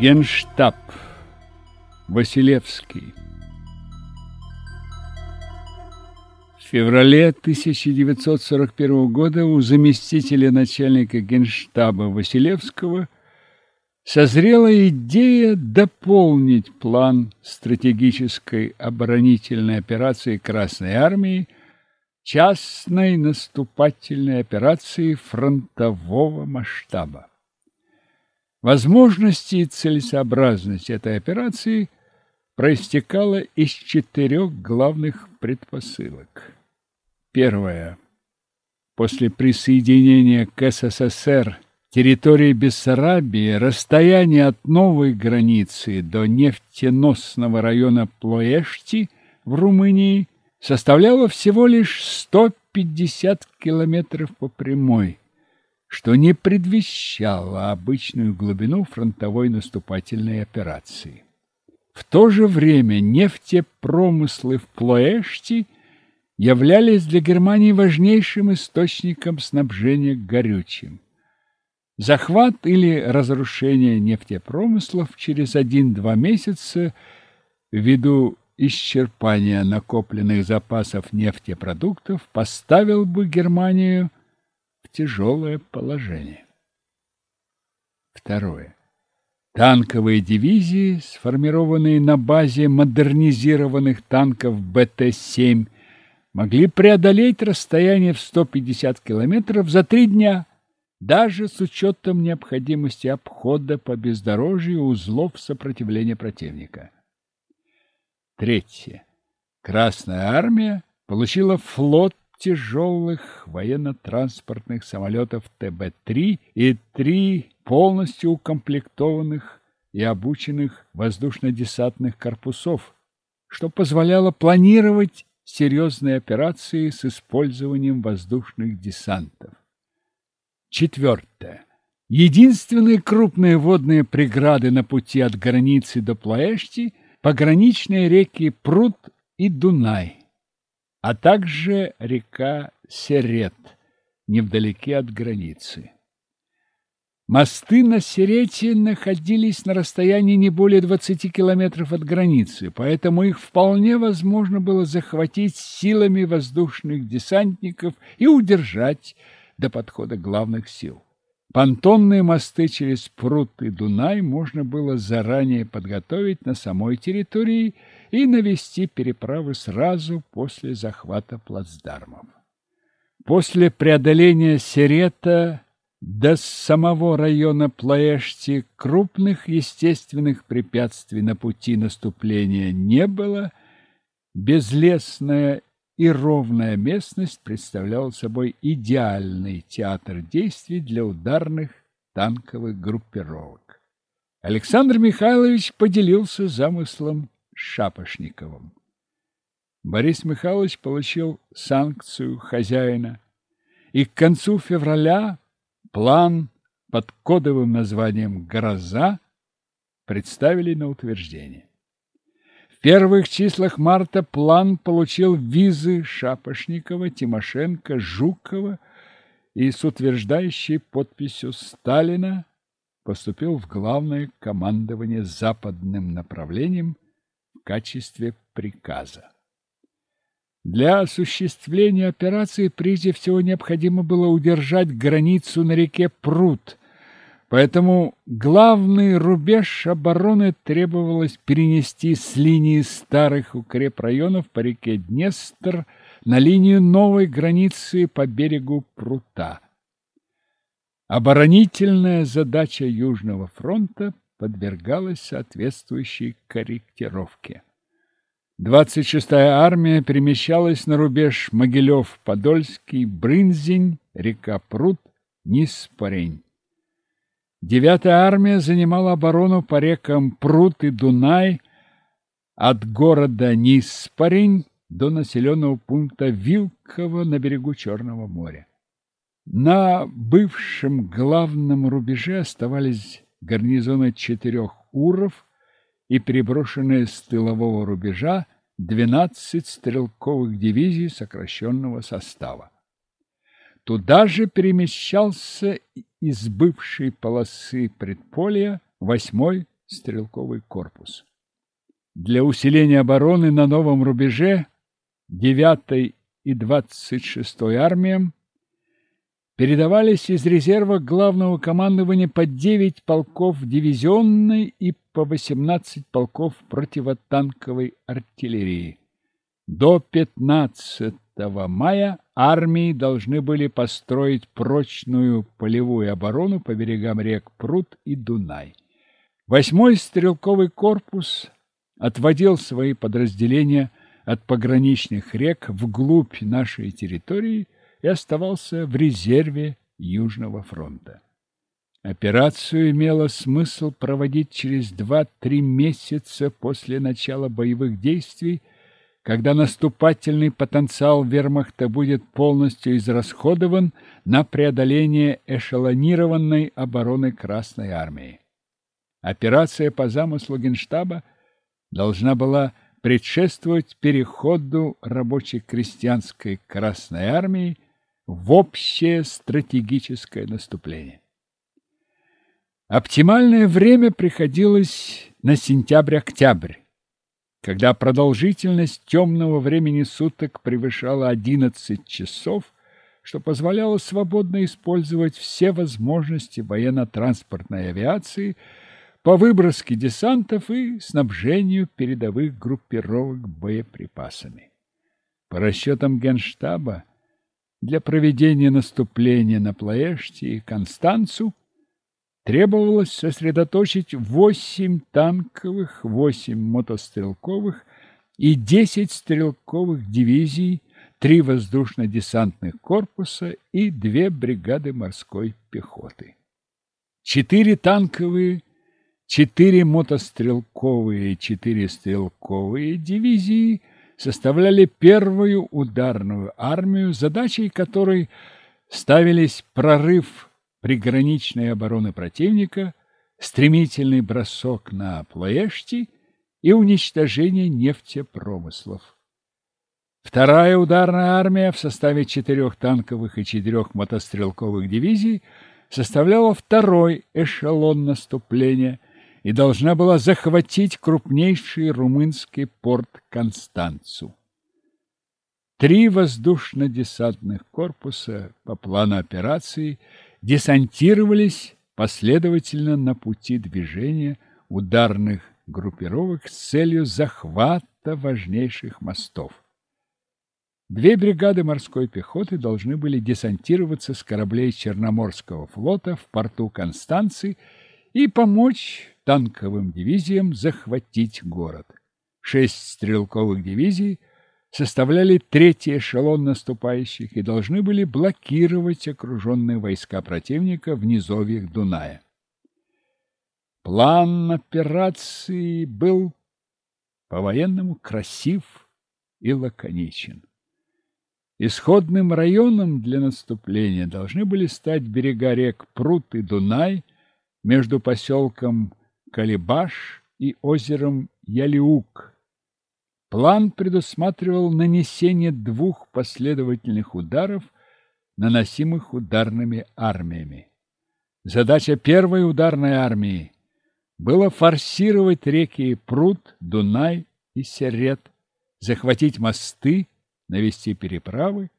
Генштаб. Василевский. В феврале 1941 года у заместителя начальника Генштаба Василевского созрела идея дополнить план стратегической оборонительной операции Красной Армии частной наступательной операции фронтового масштаба. Возможности и целесообразность этой операции проистекала из четырех главных предпосылок. Первое. После присоединения к СССР территории Бессарабии расстояние от новой границы до нефтеносного района Плоэшти в Румынии составляло всего лишь 150 километров по прямой – что не предвещало обычную глубину фронтовой наступательной операции. В то же время нефтепромыслы в Плоэшти являлись для Германии важнейшим источником снабжения горючим. Захват или разрушение нефтепромыслов через один-два месяца ввиду исчерпания накопленных запасов нефтепродуктов поставил бы Германию тяжелое положение. Второе. Танковые дивизии, сформированные на базе модернизированных танков БТ-7, могли преодолеть расстояние в 150 километров за три дня, даже с учетом необходимости обхода по бездорожью узлов сопротивления противника. Третье. Красная армия получила флот тяжелых военно-транспортных самолетов ТБ-3 и три полностью укомплектованных и обученных воздушно-десантных корпусов, что позволяло планировать серьезные операции с использованием воздушных десантов. Четвертое. Единственные крупные водные преграды на пути от границы до Плоэшти – пограничные реки Прут и Дунай – а также река Серет, невдалеке от границы. Мосты на Серете находились на расстоянии не более 20 километров от границы, поэтому их вполне возможно было захватить силами воздушных десантников и удержать до подхода главных сил. Понтонные мосты через пруд и Дунай можно было заранее подготовить на самой территории и навести переправы сразу после захвата плацдармов. После преодоления Серета до самого района Плаэшти крупных естественных препятствий на пути наступления не было, безлесная и ровная местность представляла собой идеальный театр действий для ударных танковых группировок. Александр Михайлович поделился замыслом Шапошниковым. Борис Михайлович получил санкцию хозяина, и к концу февраля план под кодовым названием «Гроза» представили на утверждение. В первых числах марта план получил визы Шапошникова, Тимошенко, Жукова и с утверждающей подписью Сталина поступил в главное командование западным направлением качестве приказа. Для осуществления операции прежде всего необходимо было удержать границу на реке Прут, поэтому главный рубеж обороны требовалось перенести с линии старых укрепрайонов по реке Днестр на линию новой границы по берегу Прута. Оборонительная задача Южного фронта подвергалась соответствующей корректировке. 26-я армия перемещалась на рубеж Могилев-Подольский, Брынзень, река Прут, Ниспарень. 9-я армия занимала оборону по рекам Прут и Дунай от города Ниспарень до населенного пункта Вилково на берегу Черного моря. На бывшем главном рубеже оставались гарнизона четырех уров и переброшенные с тылового рубежа 12 стрелковых дивизий сокращенного состава. Туда же перемещался из бывшей полосы предполья 8-й стрелковый корпус. Для усиления обороны на новом рубеже 9 и 26 армиям передавались из резерва главного командования по 9 полков дивизионной и по 18 полков противотанковой артиллерии. До 15 мая армии должны были построить прочную полевую оборону по берегам рек Прут и Дунай. Восьмой стрелковый корпус отводил свои подразделения от пограничных рек вглубь нашей территории и оставался в резерве Южного фронта. Операцию имело смысл проводить через 2-3 месяца после начала боевых действий, когда наступательный потенциал вермахта будет полностью израсходован на преодоление эшелонированной обороны Красной армии. Операция по замыслу Генштаба должна была предшествовать переходу рабоче-крестьянской Красной армии в общее стратегическое наступление. Оптимальное время приходилось на сентябрь-октябрь, когда продолжительность темного времени суток превышала 11 часов, что позволяло свободно использовать все возможности военно-транспортной авиации по выброске десантов и снабжению передовых группировок боеприпасами. По расчетам Генштаба, для проведения наступления на Плоэшти и Констанцу требовалось сосредоточить восемь танковых, восемь мотострелковых и десять стрелковых дивизий, три воздушно-десантных корпуса и две бригады морской пехоты. Четыре танковые, четыре мотострелковые и четыре стрелковые дивизии – составляли первую ударную армию, задачей которой ставились прорыв приграничной обороны противника, стремительный бросок на Плоэшти и уничтожение нефтепромыслов. Вторая ударная армия в составе четырех танковых и четырех мотострелковых дивизий составляла второй эшелон наступления – и должна была захватить крупнейший румынский порт Констанцу. Три воздушно-десантных корпуса по плану операции десантировались последовательно на пути движения ударных группировок с целью захвата важнейших мостов. Две бригады морской пехоты должны были десантироваться с кораблей Черноморского флота в порту Констанции и помочь танковым дивизиям захватить город. Шесть стрелковых дивизий составляли третий эшелон наступающих и должны были блокировать окруженные войска противника в низовьях Дуная. План операции был по-военному красив и лаконичен. Исходным районом для наступления должны были стать берега рек Прут и Дунай между поселком Калибаш и озером Ялиук. План предусматривал нанесение двух последовательных ударов, наносимых ударными армиями. Задача первой ударной армии была форсировать реки Прут, Дунай и Серет, захватить мосты, навести переправы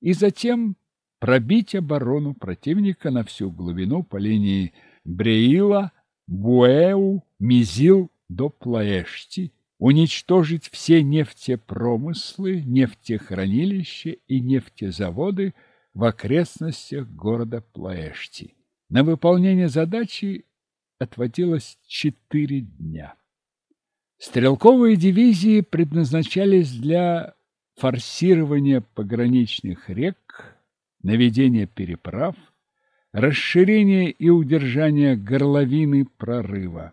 и затем пробить оборону противника на всю глубину по линии Бреила, Буэу, Мизил до Плаэшти, уничтожить все нефтепромыслы, нефтехранилища и нефтезаводы в окрестностях города Плаэшти. На выполнение задачи отводилось четыре дня. Стрелковые дивизии предназначались для форсирования пограничных рек, наведения переправ, расширение и удержание горловины прорыва.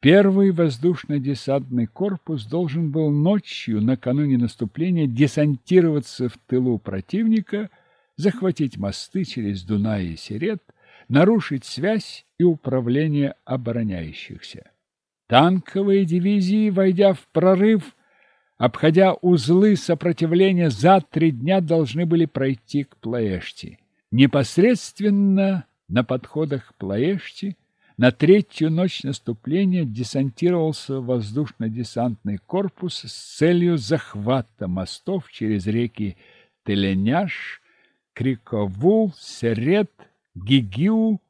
Первый воздушно-десантный корпус должен был ночью накануне наступления десантироваться в тылу противника, захватить мосты через Дунай и Серет, нарушить связь и управление обороняющихся. Танковые дивизии, войдя в прорыв, обходя узлы сопротивления, за три дня должны были пройти к Плаэшти. Непосредственно на подходах к Плаэшти на третью ночь наступления десантировался воздушно-десантный корпус с целью захвата мостов через реки Теленяш, Криковул, Серет, Гигиу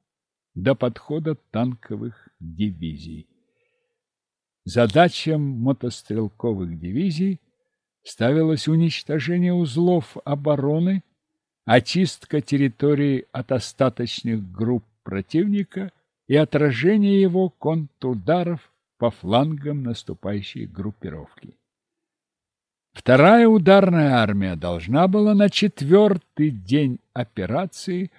до подхода танковых дивизий. Задачам мотострелковых дивизий ставилось уничтожение узлов обороны, очистка территории от остаточных групп противника и отражение его контрударов по флангам наступающей группировки. Вторая ударная армия должна была на четвертый день операции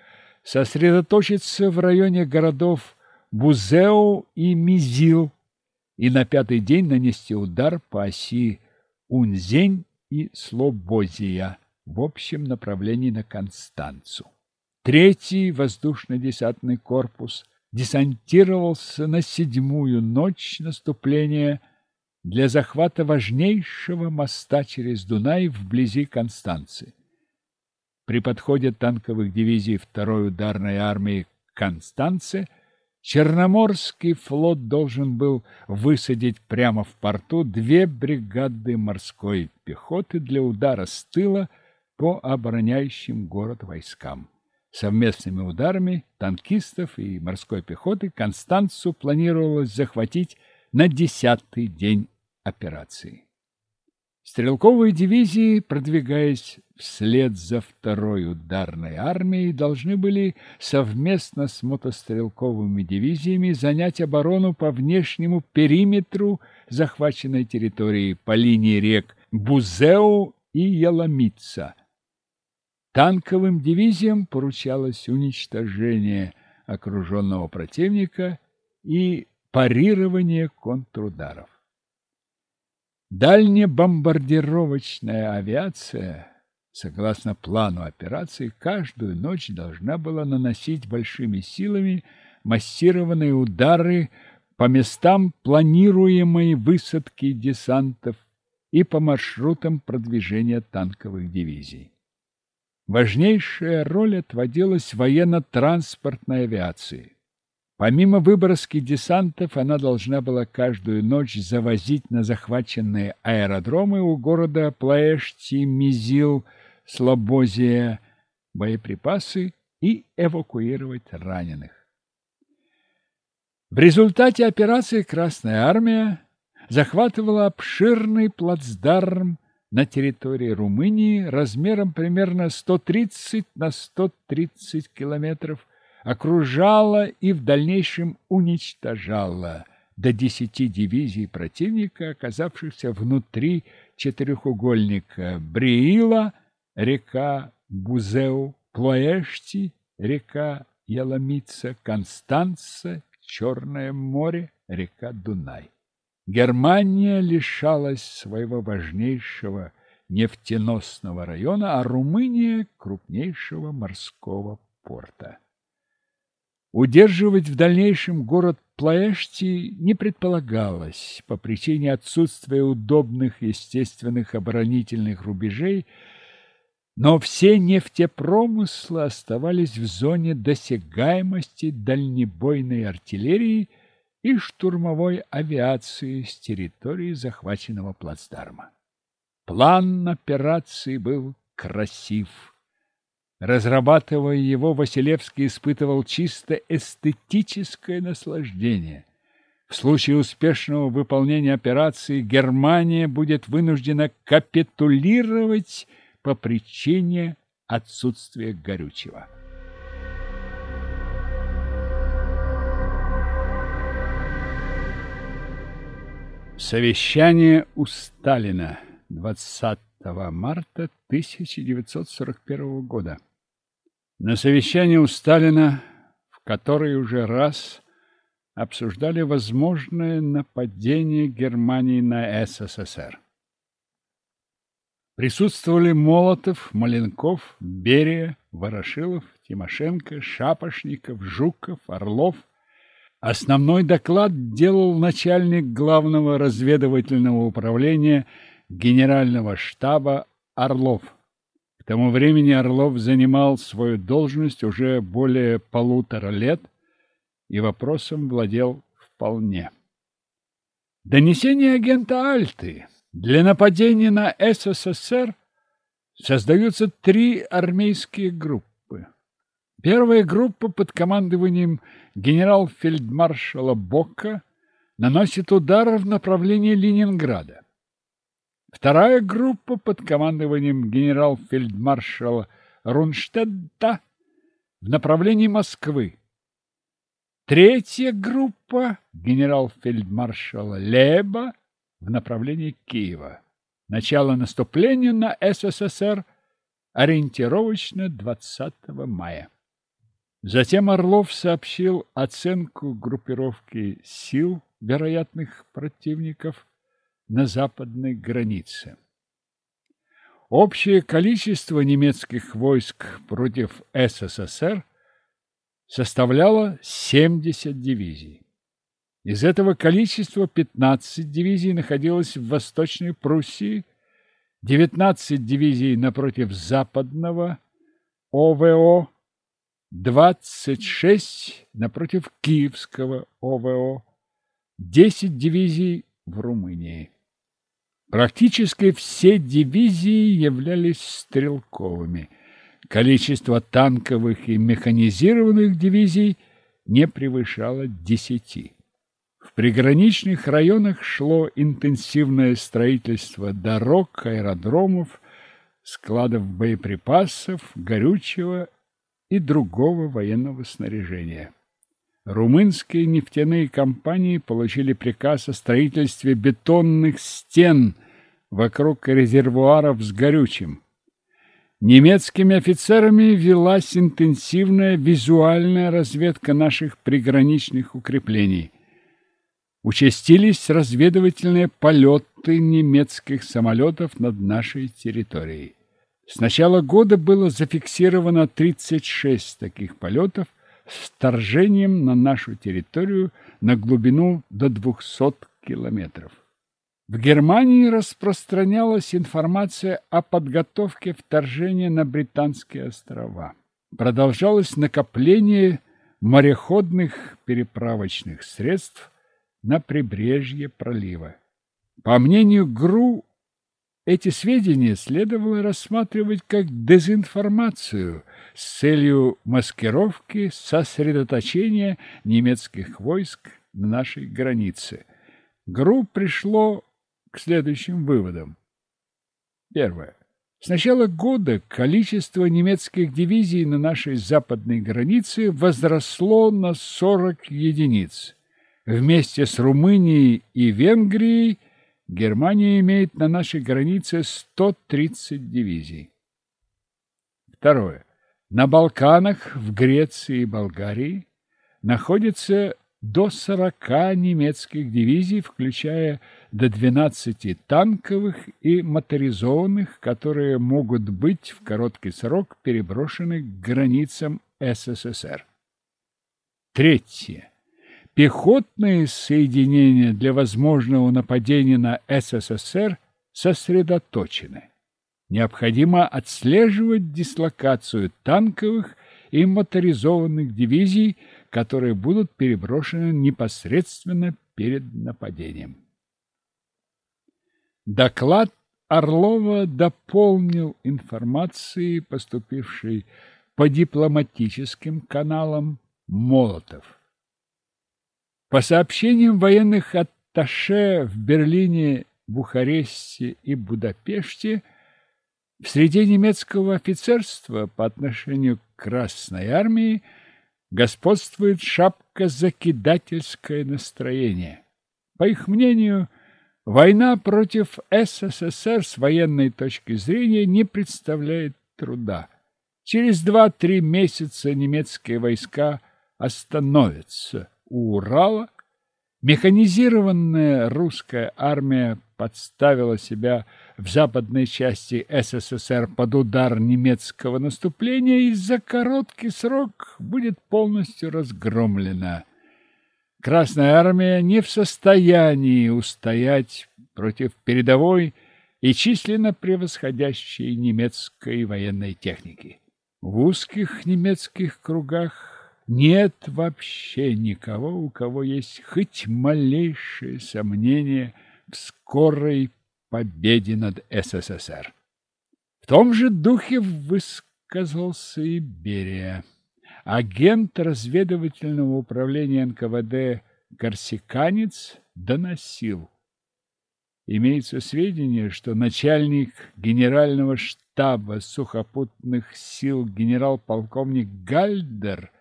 сосредоточиться в районе городов Бузеу и Мизил и на пятый день нанести удар по оси Унзень и Слобозия в общем направлении на Констанцу. Третий воздушно-десантный корпус десантировался на седьмую ночь наступления для захвата важнейшего моста через Дунай вблизи Констанции. При подходе танковых дивизий второй ударной армии к Черноморский флот должен был высадить прямо в порту две бригады морской пехоты для удара с тыла по обороняющим город войскам. Совместными ударами танкистов и морской пехоты Констанцу планировалось захватить на десятый день операции. Стрелковые дивизии, продвигаясь вслед за второй ударной армией, должны были совместно с мотострелковыми дивизиями занять оборону по внешнему периметру захваченной территории по линии рек Бузеу и Яламица – Танковым дивизиям поручалось уничтожение окруженного противника и парирование контрударов. Дальнебомбардировочная авиация, согласно плану операции, каждую ночь должна была наносить большими силами массированные удары по местам планируемой высадки десантов и по маршрутам продвижения танковых дивизий. Важнейшая роль отводилась военно-транспортной авиации. Помимо выброски десантов, она должна была каждую ночь завозить на захваченные аэродромы у города Плаэшти, Мизил, Слобозия боеприпасы и эвакуировать раненых. В результате операции Красная Армия захватывала обширный плацдарм на территории Румынии размером примерно 130 на 130 километров, окружала и в дальнейшем уничтожала до 10 дивизий противника, оказавшихся внутри четырехугольника Бриила, река Бузеу, Плоэшти, река Яламица, Констанца, Черное море, река Дунай. Германия лишалась своего важнейшего нефтеносного района, а Румыния – крупнейшего морского порта. Удерживать в дальнейшем город Плаэшти не предполагалось по причине отсутствия удобных естественных оборонительных рубежей, но все нефтепромыслы оставались в зоне досягаемости дальнебойной артиллерии – и штурмовой авиации с территории захваченного плацдарма. План операции был красив. Разрабатывая его, Василевский испытывал чисто эстетическое наслаждение. В случае успешного выполнения операции Германия будет вынуждена капитулировать по причине отсутствия горючего. Совещание у Сталина 20 марта 1941 года. На совещании у Сталина, в которой уже раз обсуждали возможное нападение Германии на СССР. Присутствовали Молотов, Маленков, Берия, Ворошилов, Тимошенко, Шапошников, Жуков, Орлов – Основной доклад делал начальник главного разведывательного управления генерального штаба Орлов. К тому времени Орлов занимал свою должность уже более полутора лет и вопросом владел вполне. Донесение агента Альты. Для нападения на СССР создаются три армейские группы. Первая группа под командованием генерал-фельдмаршала Бока наносит удар в направлении Ленинграда. Вторая группа под командованием генерал-фельдмаршала Рунштедта в направлении Москвы. Третья группа генерал-фельдмаршала Леба в направлении Киева. Начало наступления на СССР ориентировочно 20 мая. Затем Орлов сообщил оценку группировки сил вероятных противников на западной границе. Общее количество немецких войск против СССР составляло 70 дивизий. Из этого количества 15 дивизий находилось в Восточной Пруссии, 19 дивизий напротив Западного ОВО, 26 напротив Киевского ОВО, 10 дивизий в Румынии. Практически все дивизии являлись стрелковыми. Количество танковых и механизированных дивизий не превышало десяти. В приграничных районах шло интенсивное строительство дорог, аэродромов, складов боеприпасов, горючего и другого военного снаряжения. Румынские нефтяные компании получили приказ о строительстве бетонных стен вокруг резервуаров с горючим. Немецкими офицерами велась интенсивная визуальная разведка наших приграничных укреплений. Участились разведывательные полеты немецких самолетов над нашей территорией. С начала года было зафиксировано 36 таких полетов, с вторжением на нашу территорию на глубину до 200 километров. В Германии распространялась информация о подготовке вторжения на Британские острова. Продолжалось накопление мореходных переправочных средств на прибрежье пролива. По мнению ГРУ, эти сведения следовало рассматривать как дезинформацию с целью маскировки сосредоточения немецких войск на нашей границе. ГРУ пришло к следующим выводам. Первое. С начала года количество немецких дивизий на нашей западной границе возросло на 40 единиц. Вместе с Румынией и Венгрией Германия имеет на нашей границе 130 дивизий. Второе. На Балканах, в Греции и Болгарии находится до 40 немецких дивизий, включая до 12 танковых и моторизованных, которые могут быть в короткий срок переброшены к границам СССР. Третье пехотные соединения для возможного нападения на СССР сосредоточены. Необходимо отслеживать дислокацию танковых и моторизованных дивизий, которые будут переброшены непосредственно перед нападением. Доклад Орлова дополнил информацией, поступившей по дипломатическим каналам Молотов. По сообщениям военных атташе в Берлине, Бухаресте и Будапеште, в среде немецкого офицерства по отношению к Красной армии господствует шапка-закидательское настроение. По их мнению, война против СССР с военной точки зрения не представляет труда. Через два-три месяца немецкие войска остановятся у Урала, механизированная русская армия подставила себя в западной части СССР под удар немецкого наступления и за короткий срок будет полностью разгромлена. Красная армия не в состоянии устоять против передовой и численно превосходящей немецкой военной техники. В узких немецких кругах нет вообще никого, у кого есть хоть малейшее сомнение в скорой победе над СССР. В том же духе высказался и Берия. Агент разведывательного управления НКВД Корсиканец доносил. Имеется сведения, что начальник генерального штаба сухопутных сил генерал-полковник Гальдер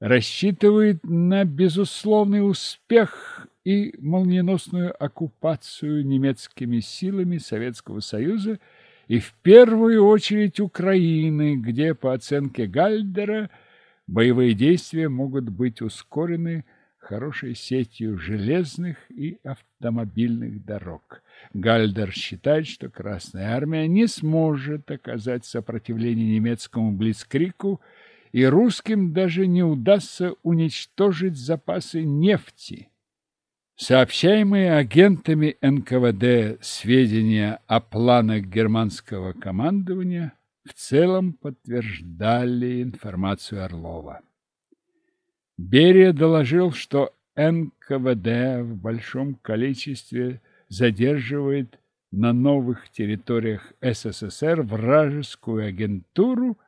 рассчитывает на безусловный успех и молниеносную оккупацию немецкими силами Советского Союза и в первую очередь Украины, где, по оценке Гальдера, боевые действия могут быть ускорены хорошей сетью железных и автомобильных дорог. Гальдер считает, что Красная Армия не сможет оказать сопротивление немецкому блицкрику, и русским даже не удастся уничтожить запасы нефти. Сообщаемые агентами НКВД сведения о планах германского командования в целом подтверждали информацию Орлова. Берия доложил, что НКВД в большом количестве задерживает на новых территориях СССР вражескую агентуру,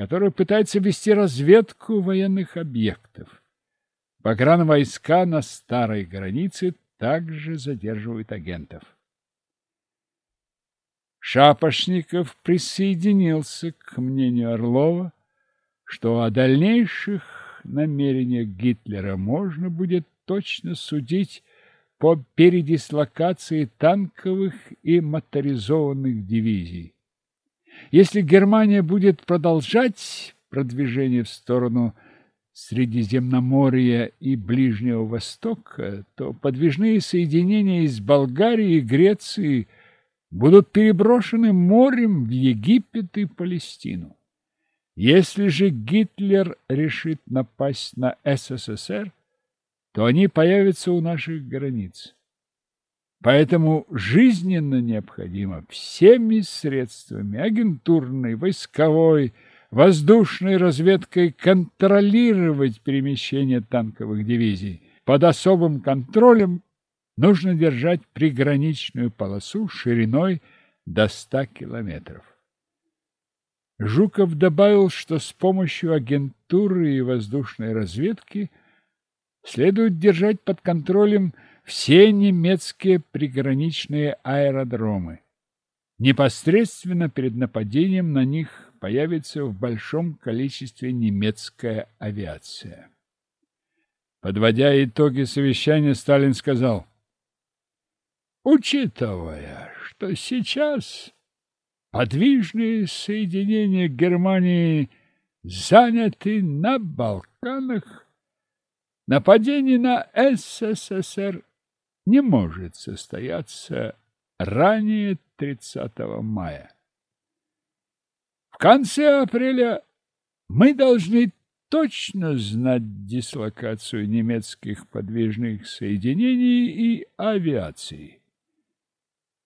которая пытается вести разведку военных объектов. Погранвойска на старой границе также задерживают агентов. Шапошников присоединился к мнению Орлова, что о дальнейших намерениях Гитлера можно будет точно судить по передислокации танковых и моторизованных дивизий. Если Германия будет продолжать продвижение в сторону Средиземноморья и Ближнего Востока, то подвижные соединения из Болгарии и Греции будут переброшены морем в Египет и Палестину. Если же Гитлер решит напасть на СССР, то они появятся у наших границ. Поэтому жизненно необходимо всеми средствами агентурной, войсковой, воздушной разведкой контролировать перемещение танковых дивизий. Под особым контролем нужно держать приграничную полосу шириной до 100 километров. Жуков добавил, что с помощью агентуры и воздушной разведки следует держать под контролем все немецкие приграничные аэродромы. Непосредственно перед нападением на них появится в большом количестве немецкая авиация. Подводя итоги совещания, Сталин сказал, «Учитывая, что сейчас подвижные соединения Германии заняты на Балканах, нападение на СССР не может состояться ранее 30 мая конце апреля мы должны точно знать дислокацию немецких подвижных соединений и авиации.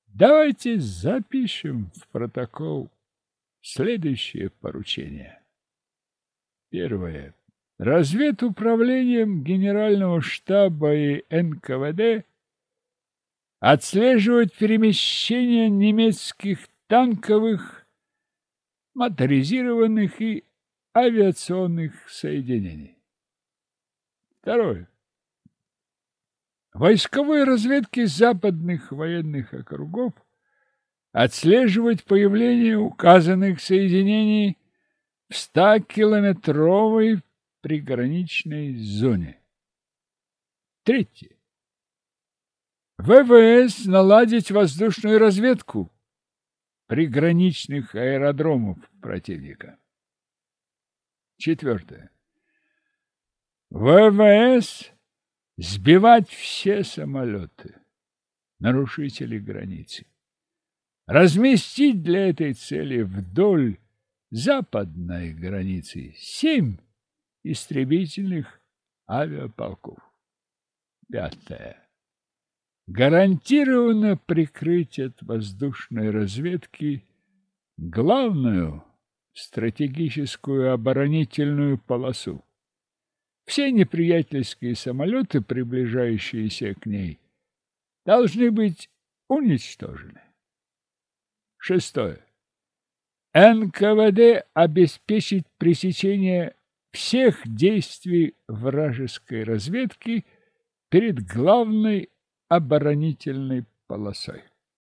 Давайте запишем в протокол следующее поручение. Первое. Разведуправлением Генерального штаба и НКВД отслеживать перемещение немецких танковых моторизированных и авиационных соединений. Второе. Войсковой разведки западных военных округов отслеживать появление указанных соединений в 100-километровой приграничной зоне. Третье. ВВС наладить воздушную разведку приграничных аэродромов противника. Четвертое. ВВС сбивать все самолеты, нарушители границы. Разместить для этой цели вдоль западной границы семь истребительных авиаполков. Пятое гарантированно прикрыть от воздушной разведки главную стратегическую оборонительную полосу. Все неприятельские самолеты, приближающиеся к ней, должны быть уничтожены. Шестое. НКВД обеспечить пресечение всех действий вражеской разведки перед главной оборонительной полосой.